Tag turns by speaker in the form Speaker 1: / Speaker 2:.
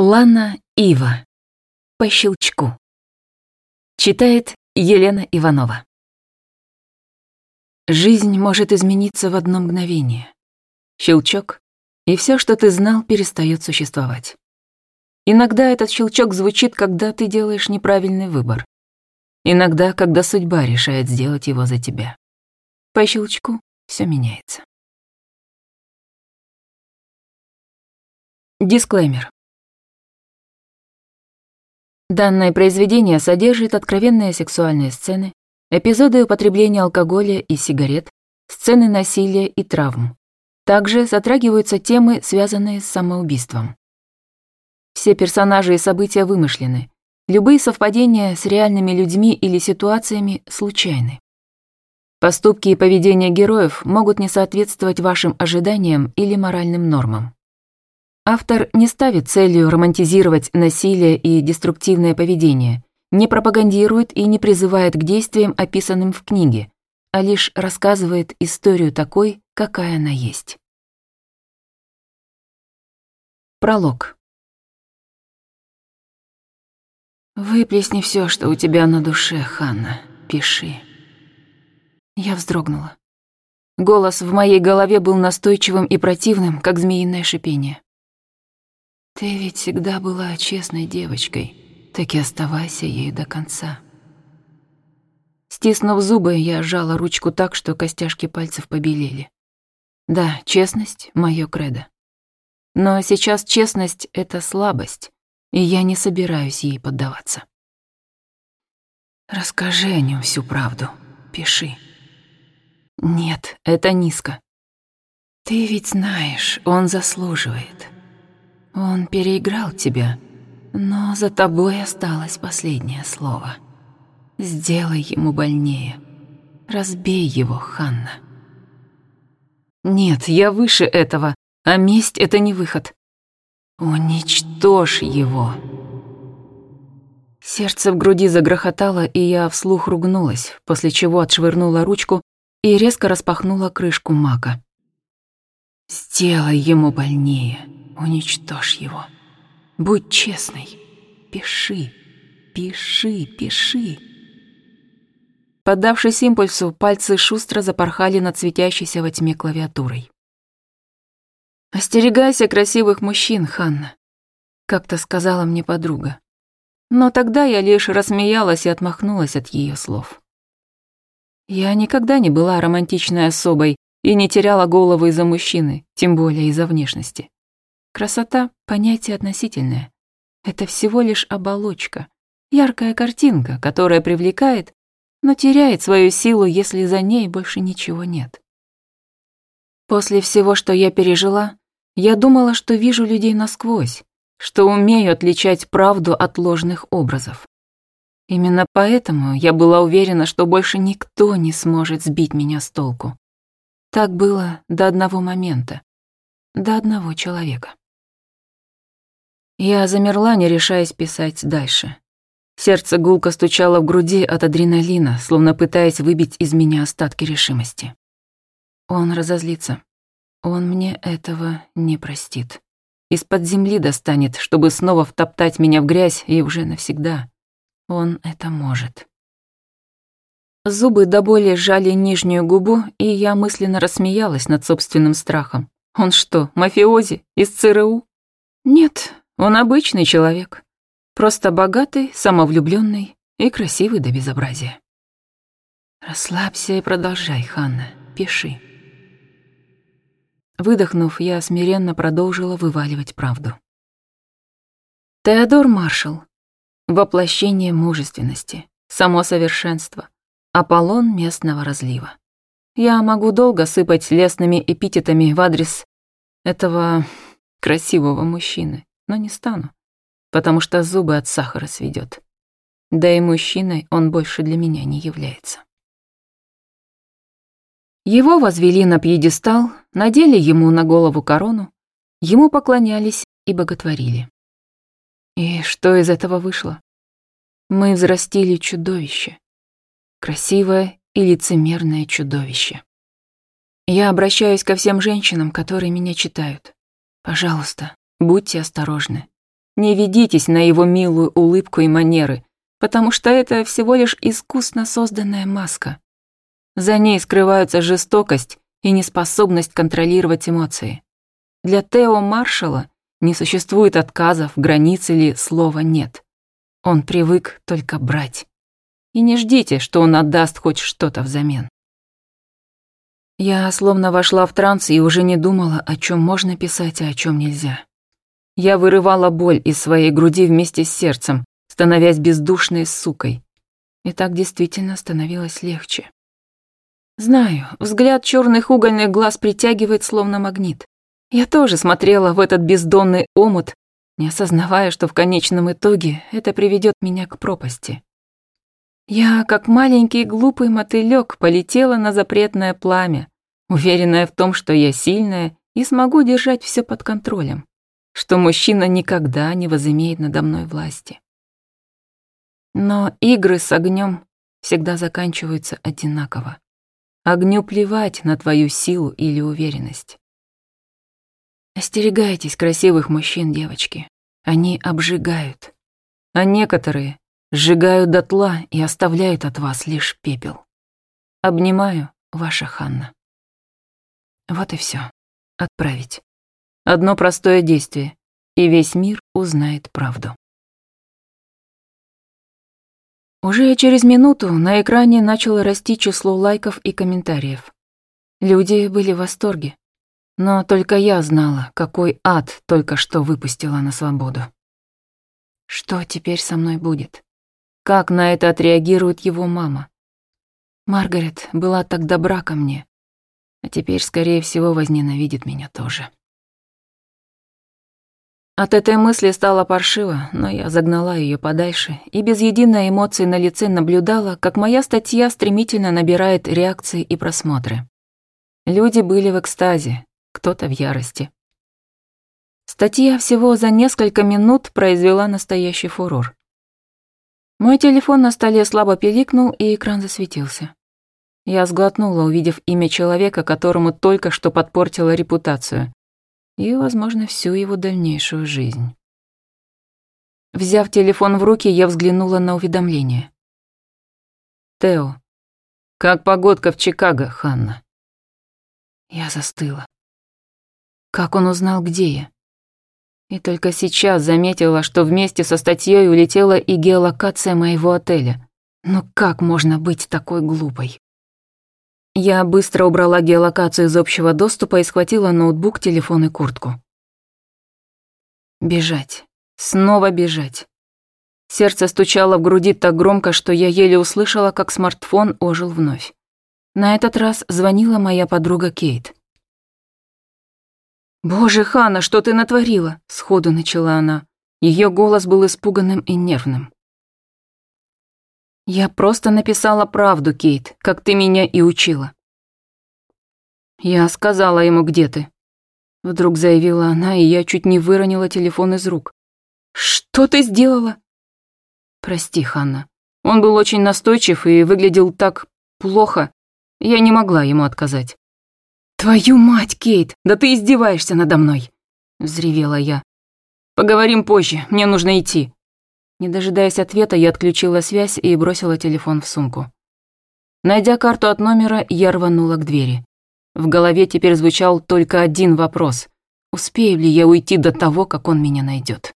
Speaker 1: Лана Ива. По щелчку. Читает Елена Иванова. Жизнь может измениться в одно мгновение. Щелчок, и все, что ты знал, перестает существовать. Иногда этот щелчок звучит, когда ты делаешь неправильный выбор. Иногда, когда судьба решает сделать его за тебя. По щелчку все меняется. Дисклеймер. Данное произведение содержит откровенные сексуальные сцены, эпизоды употребления алкоголя и сигарет, сцены насилия и травм. Также затрагиваются темы, связанные с самоубийством. Все персонажи и события вымышлены. Любые совпадения с реальными людьми или ситуациями случайны. Поступки и поведение героев могут не соответствовать вашим ожиданиям или моральным нормам. Автор не ставит целью романтизировать насилие и деструктивное поведение, не пропагандирует и не призывает к действиям, описанным в книге, а лишь рассказывает историю такой, какая она есть. Пролог. «Выплесни все, что у тебя на душе, Ханна. Пиши». Я вздрогнула. Голос в моей голове был настойчивым и противным, как змеиное шипение. Ты ведь всегда была честной девочкой, так и оставайся ею до конца. Стиснув зубы, я сжала ручку так, что костяшки пальцев побелели. Да, честность — моё кредо. Но сейчас честность — это слабость, и я не собираюсь ей поддаваться. Расскажи о нем всю правду, пиши. Нет, это низко. Ты ведь знаешь, он заслуживает. Он переиграл тебя, но за тобой осталось последнее слово. Сделай ему больнее. Разбей его, Ханна. Нет, я выше этого, а месть — это не выход. Уничтожь его. Сердце в груди загрохотало, и я вслух ругнулась, после чего отшвырнула ручку и резко распахнула крышку мака. «Сделай ему больнее», Уничтожь его. Будь честной. Пиши, пиши, пиши. Поддавшись импульсу, пальцы шустро запорхали над светящейся во тьме клавиатурой. «Остерегайся красивых мужчин, Ханна», — как-то сказала мне подруга. Но тогда я лишь рассмеялась и отмахнулась от ее слов. Я никогда не была романтичной особой и не теряла голову из-за мужчины, тем более из-за внешности. Красота — понятие относительное. Это всего лишь оболочка, яркая картинка, которая привлекает, но теряет свою силу, если за ней больше ничего нет. После всего, что я пережила, я думала, что вижу людей насквозь, что умею отличать правду от ложных образов. Именно поэтому я была уверена, что больше никто не сможет сбить меня с толку. Так было до одного момента, до одного человека. Я замерла, не решаясь писать дальше. Сердце гулко стучало в груди от адреналина, словно пытаясь выбить из меня остатки решимости. Он разозлится. Он мне этого не простит. Из-под земли достанет, чтобы снова втоптать меня в грязь и уже навсегда. Он это может. Зубы до боли сжали нижнюю губу, и я мысленно рассмеялась над собственным страхом. Он что, мафиози? Из ЦРУ? Нет, он обычный человек, просто богатый, самовлюбленный и красивый до безобразия. Расслабься и продолжай, Ханна, пиши. Выдохнув, я смиренно продолжила вываливать правду. Теодор Маршалл. Воплощение мужественности, само совершенство, Аполлон местного разлива. Я могу долго сыпать лесными эпитетами в адрес этого красивого мужчины но не стану, потому что зубы от сахара сведет. Да и мужчиной он больше для меня не является. Его возвели на пьедестал, надели ему на голову корону, ему поклонялись и боготворили. И что из этого вышло? Мы взрастили чудовище. Красивое и лицемерное чудовище. Я обращаюсь ко всем женщинам, которые меня читают. Пожалуйста, Будьте осторожны. Не ведитесь на его милую улыбку и манеры, потому что это всего лишь искусно созданная маска. За ней скрываются жестокость и неспособность контролировать эмоции. Для Тео Маршала не существует отказов, границ или слова «нет». Он привык только брать. И не ждите, что он отдаст хоть что-то взамен. Я словно вошла в транс и уже не думала, о чем можно писать, а о чем нельзя. Я вырывала боль из своей груди вместе с сердцем, становясь бездушной сукой. И так действительно становилось легче. Знаю, взгляд черных угольных глаз притягивает словно магнит. Я тоже смотрела в этот бездонный омут, не осознавая, что в конечном итоге это приведет меня к пропасти. Я, как маленький глупый мотылёк, полетела на запретное пламя, уверенная в том, что я сильная и смогу держать все под контролем, что мужчина никогда не возымеет надо мной власти. Но игры с огнем всегда заканчиваются одинаково. Огню плевать на твою силу или уверенность. Остерегайтесь красивых мужчин, девочки. Они обжигают. А некоторые сжигают дотла и оставляют от вас лишь пепел. Обнимаю, ваша Ханна. Вот и все. Отправить. Одно простое действие, и весь мир узнает правду. Уже через минуту на экране начало расти число лайков и комментариев. Люди были в восторге. Но только я знала, какой ад только что выпустила на свободу. Что теперь со мной будет? Как на это отреагирует его мама? Маргарет была так добра ко мне, а теперь, скорее всего, возненавидит меня тоже. От этой мысли стало паршиво, но я загнала ее подальше и без единой эмоции на лице наблюдала, как моя статья стремительно набирает реакции и просмотры. Люди были в экстазе, кто-то в ярости. Статья всего за несколько минут произвела настоящий фурор. Мой телефон на столе слабо пиликнул, и экран засветился. Я сглотнула, увидев имя человека, которому только что подпортила репутацию. И, возможно, всю его дальнейшую жизнь. Взяв телефон в руки, я взглянула на уведомление. «Тео, как погодка в Чикаго, Ханна?» Я застыла. Как он узнал, где я? И только сейчас заметила, что вместе со статьей улетела и геолокация моего отеля. Но как можно быть такой глупой? Я быстро убрала геолокацию из общего доступа и схватила ноутбук, телефон и куртку. Бежать. Снова бежать. Сердце стучало в груди так громко, что я еле услышала, как смартфон ожил вновь. На этот раз звонила моя подруга Кейт. «Боже, Хана, что ты натворила?» — сходу начала она. Ее голос был испуганным и нервным. «Я просто написала правду, Кейт, как ты меня и учила». «Я сказала ему, где ты», — вдруг заявила она, и я чуть не выронила телефон из рук. «Что ты сделала?» «Прости, Ханна. Он был очень настойчив и выглядел так плохо. Я не могла ему отказать». «Твою мать, Кейт, да ты издеваешься надо мной!» — взревела я. «Поговорим позже, мне нужно идти». Не дожидаясь ответа, я отключила связь и бросила телефон в сумку. Найдя карту от номера, я рванула к двери. В голове теперь звучал только один вопрос. Успею ли я уйти до того, как он меня найдет?